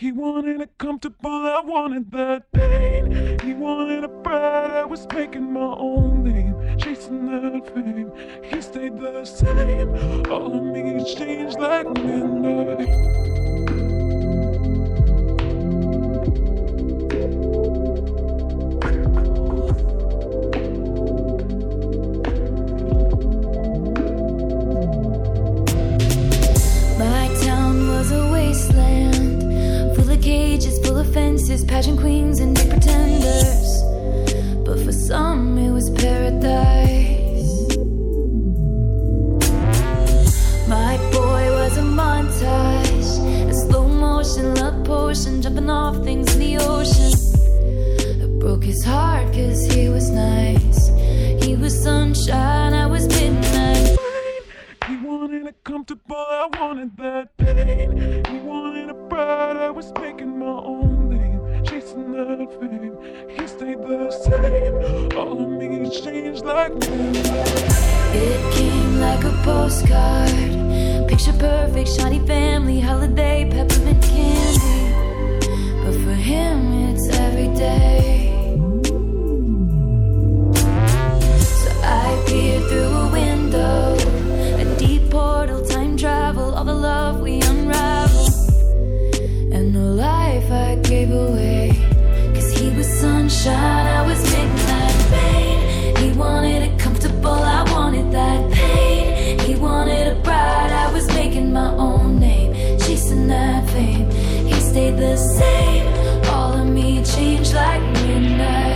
He wanted it comfortable, I wanted that pain. He wanted a bride, I was making my own name, chasing that fame. He stayed the same, all of me changed like midnight. Of pageant queens and pretenders. But for some, it was paradise. My boy was a montage, a slow motion love potion, jumping off things in the ocean. It broke his heart cause he was nice. He was sunshine, I was midnight. He wanted it comfortable, I wanted that pain. He wanted a bride, I was making my own chasing that. He stayed the same, all of me changed like midnight. It came like a postcard. Picture perfect, shiny family, holiday, wanted it comfortable, I wanted that pain. He wanted a bride, I was making my own name, chasing that fame. He stayed the same, all of me changed like midnight.